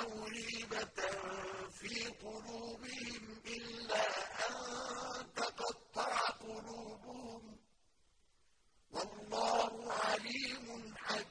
له ريبة في قلوبهم إلا أن تقطع قلوبهم. والله عليم حكيم.